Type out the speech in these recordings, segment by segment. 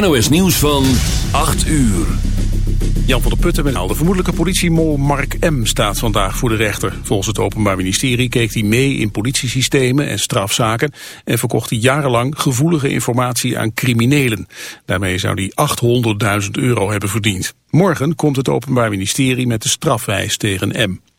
NOS nieuws van 8 uur. Jan van der Putten met de vermoedelijke politiemol Mark M. staat vandaag voor de rechter. Volgens het Openbaar Ministerie keek hij mee in politiesystemen en strafzaken... en verkocht hij jarenlang gevoelige informatie aan criminelen. Daarmee zou hij 800.000 euro hebben verdiend. Morgen komt het Openbaar Ministerie met de strafwijs tegen M.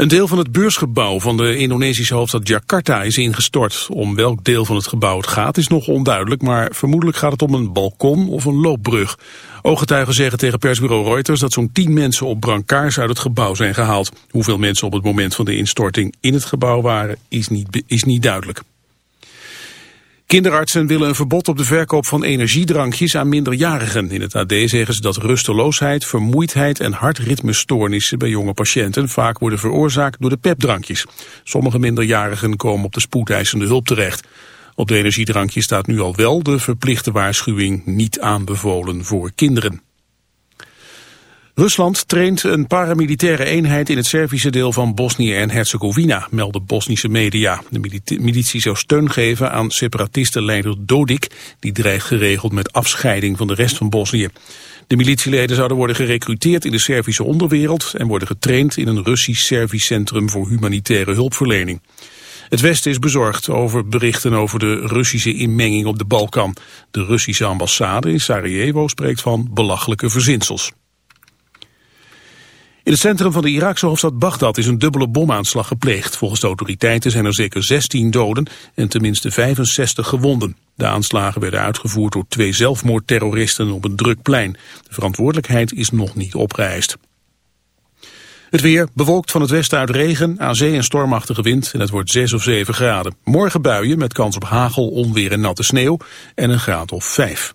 Een deel van het beursgebouw van de Indonesische hoofdstad Jakarta is ingestort. Om welk deel van het gebouw het gaat is nog onduidelijk, maar vermoedelijk gaat het om een balkon of een loopbrug. Ooggetuigen zeggen tegen persbureau Reuters dat zo'n tien mensen op brancards uit het gebouw zijn gehaald. Hoeveel mensen op het moment van de instorting in het gebouw waren is niet, is niet duidelijk. Kinderartsen willen een verbod op de verkoop van energiedrankjes aan minderjarigen. In het AD zeggen ze dat rusteloosheid, vermoeidheid en hartritmestoornissen bij jonge patiënten vaak worden veroorzaakt door de pepdrankjes. Sommige minderjarigen komen op de spoedeisende hulp terecht. Op de energiedrankjes staat nu al wel de verplichte waarschuwing niet aanbevolen voor kinderen. Rusland traint een paramilitaire eenheid in het Servische deel van Bosnië en Herzegovina, melden Bosnische media. De militie zou steun geven aan separatistenleider Dodik, die dreigt geregeld met afscheiding van de rest van Bosnië. De militieleden zouden worden gerecruiteerd in de Servische onderwereld en worden getraind in een Russisch-Servisch centrum voor humanitaire hulpverlening. Het Westen is bezorgd over berichten over de Russische inmenging op de Balkan. De Russische ambassade in Sarajevo spreekt van belachelijke verzinsels. In het centrum van de Iraakse hoofdstad Bagdad is een dubbele bomaanslag gepleegd. Volgens de autoriteiten zijn er zeker 16 doden en tenminste 65 gewonden. De aanslagen werden uitgevoerd door twee zelfmoordterroristen op een druk plein. De verantwoordelijkheid is nog niet opgeëist. Het weer bewolkt van het westen uit regen, aan zee en stormachtige wind en het wordt 6 of 7 graden. Morgen buien met kans op hagel, onweer en natte sneeuw en een graad of 5.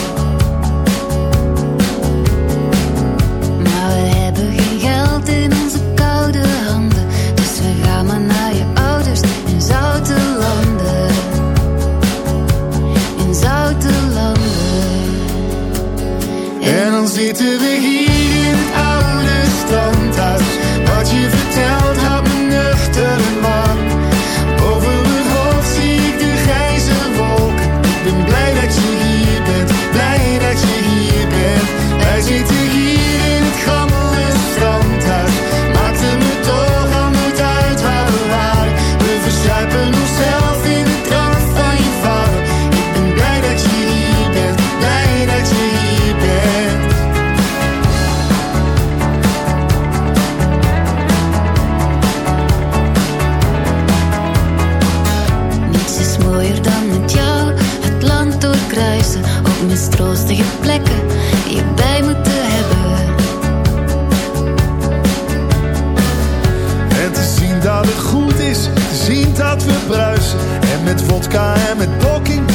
En met vodka en met blokking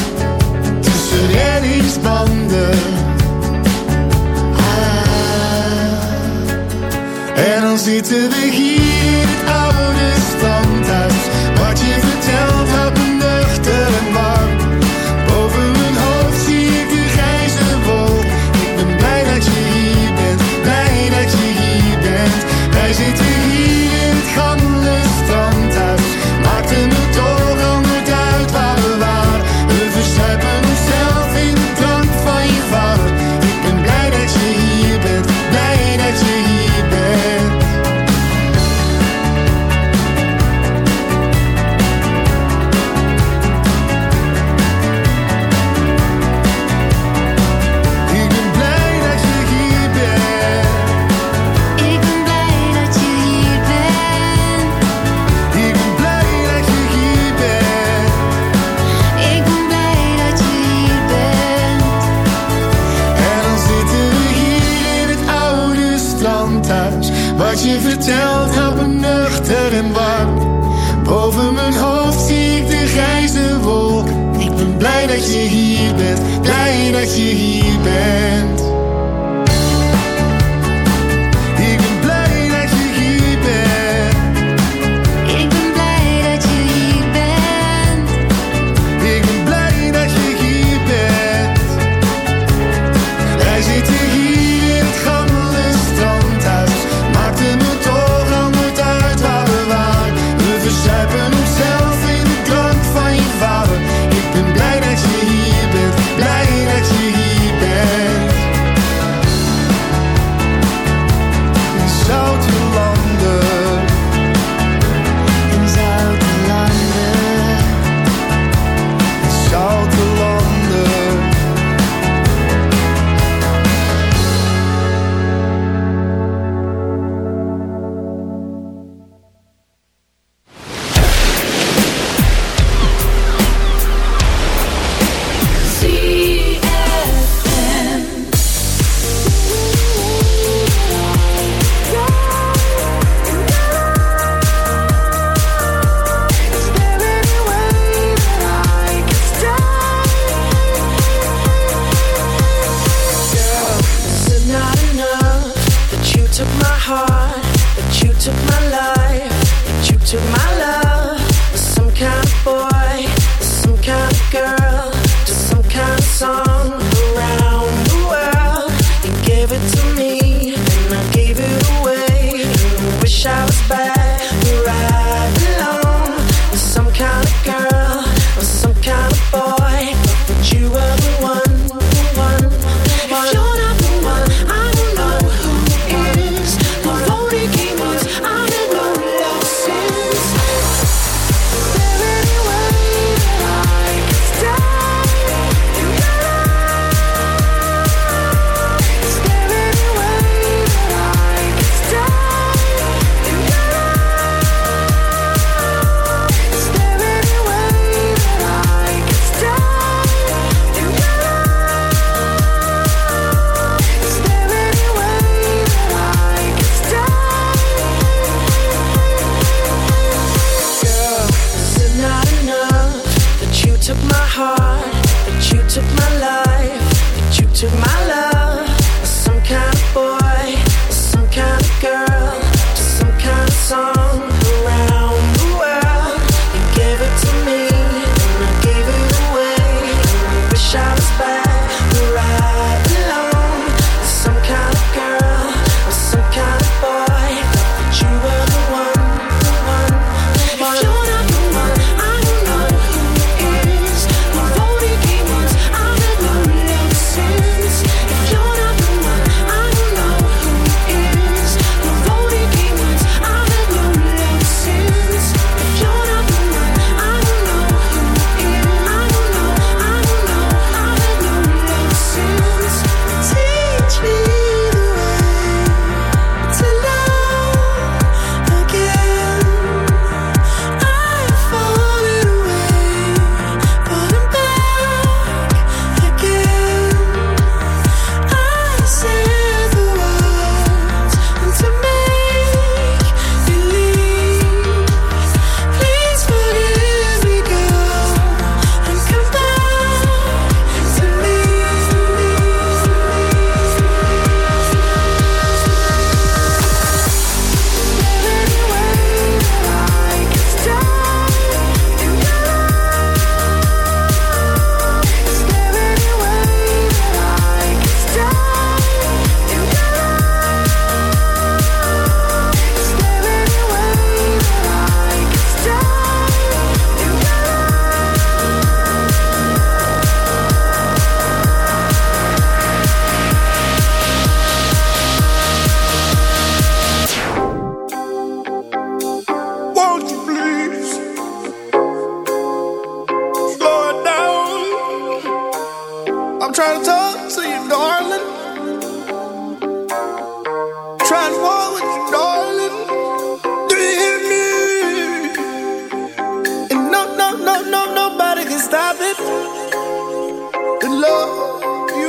tussen reddingsbanden. Ah. En dan zitten we hier, het oude standhuis. Wat je vertelt, had nuchter en warm.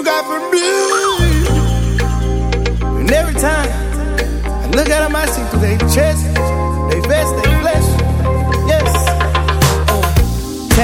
Got for me. And every time I look at them, I see through their chest, they vest, they flesh.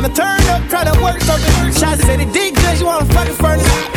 Trying to turn up, try to work something. Shots said it did good, you wanna fucking furnace.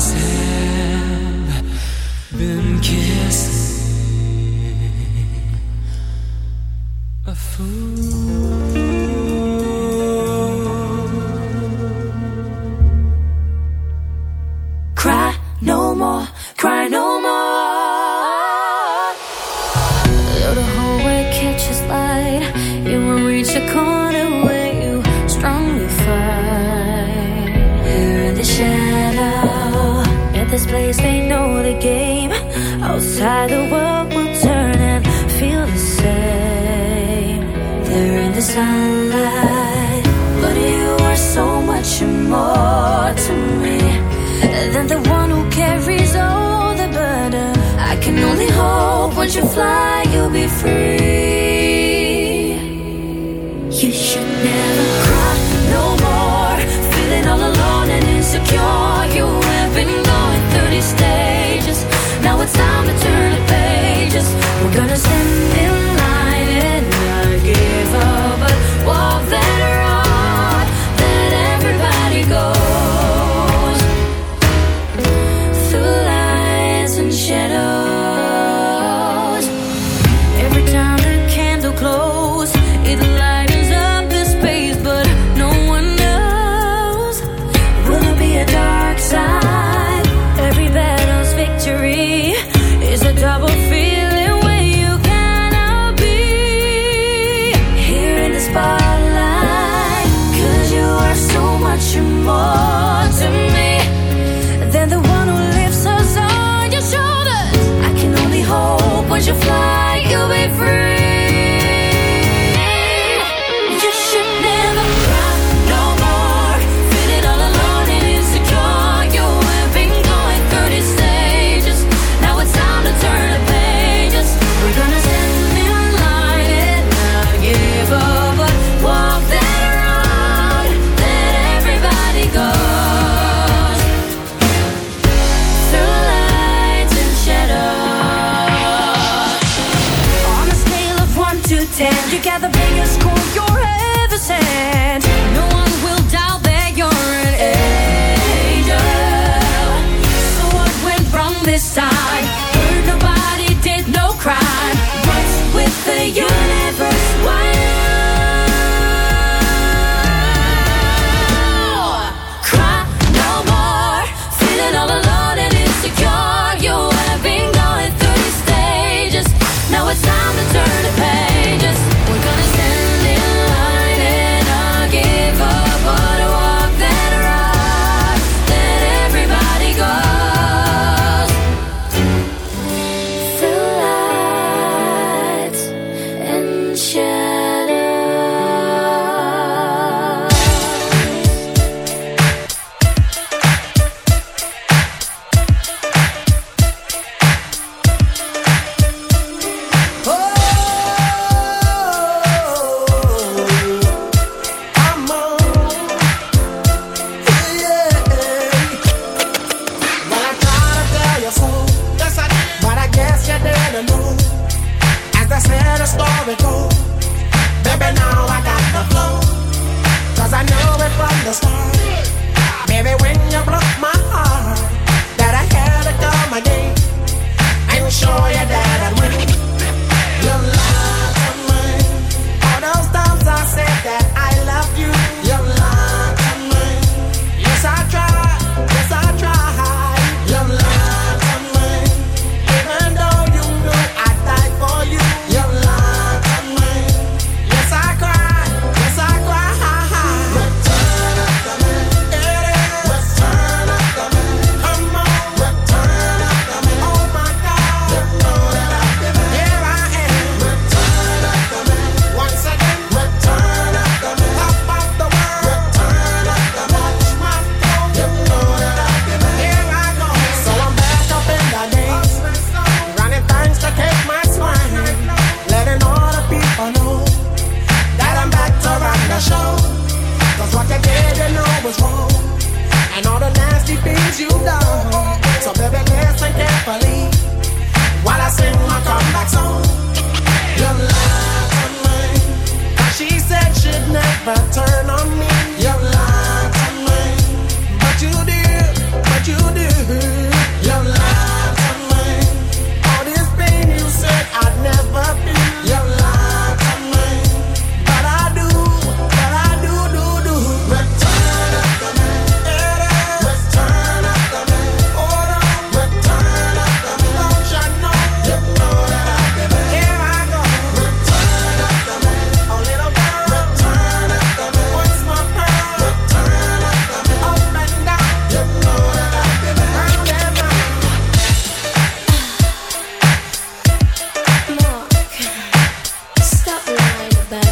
stars have been kissing a fool.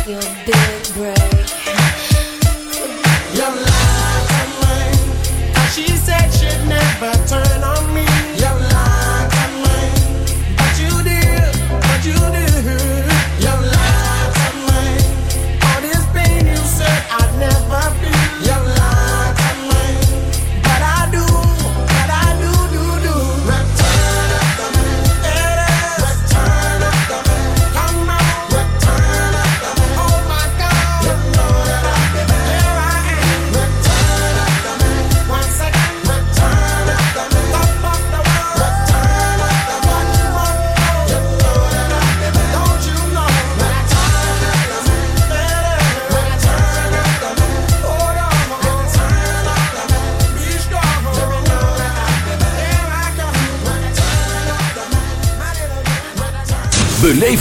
your big break.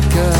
like a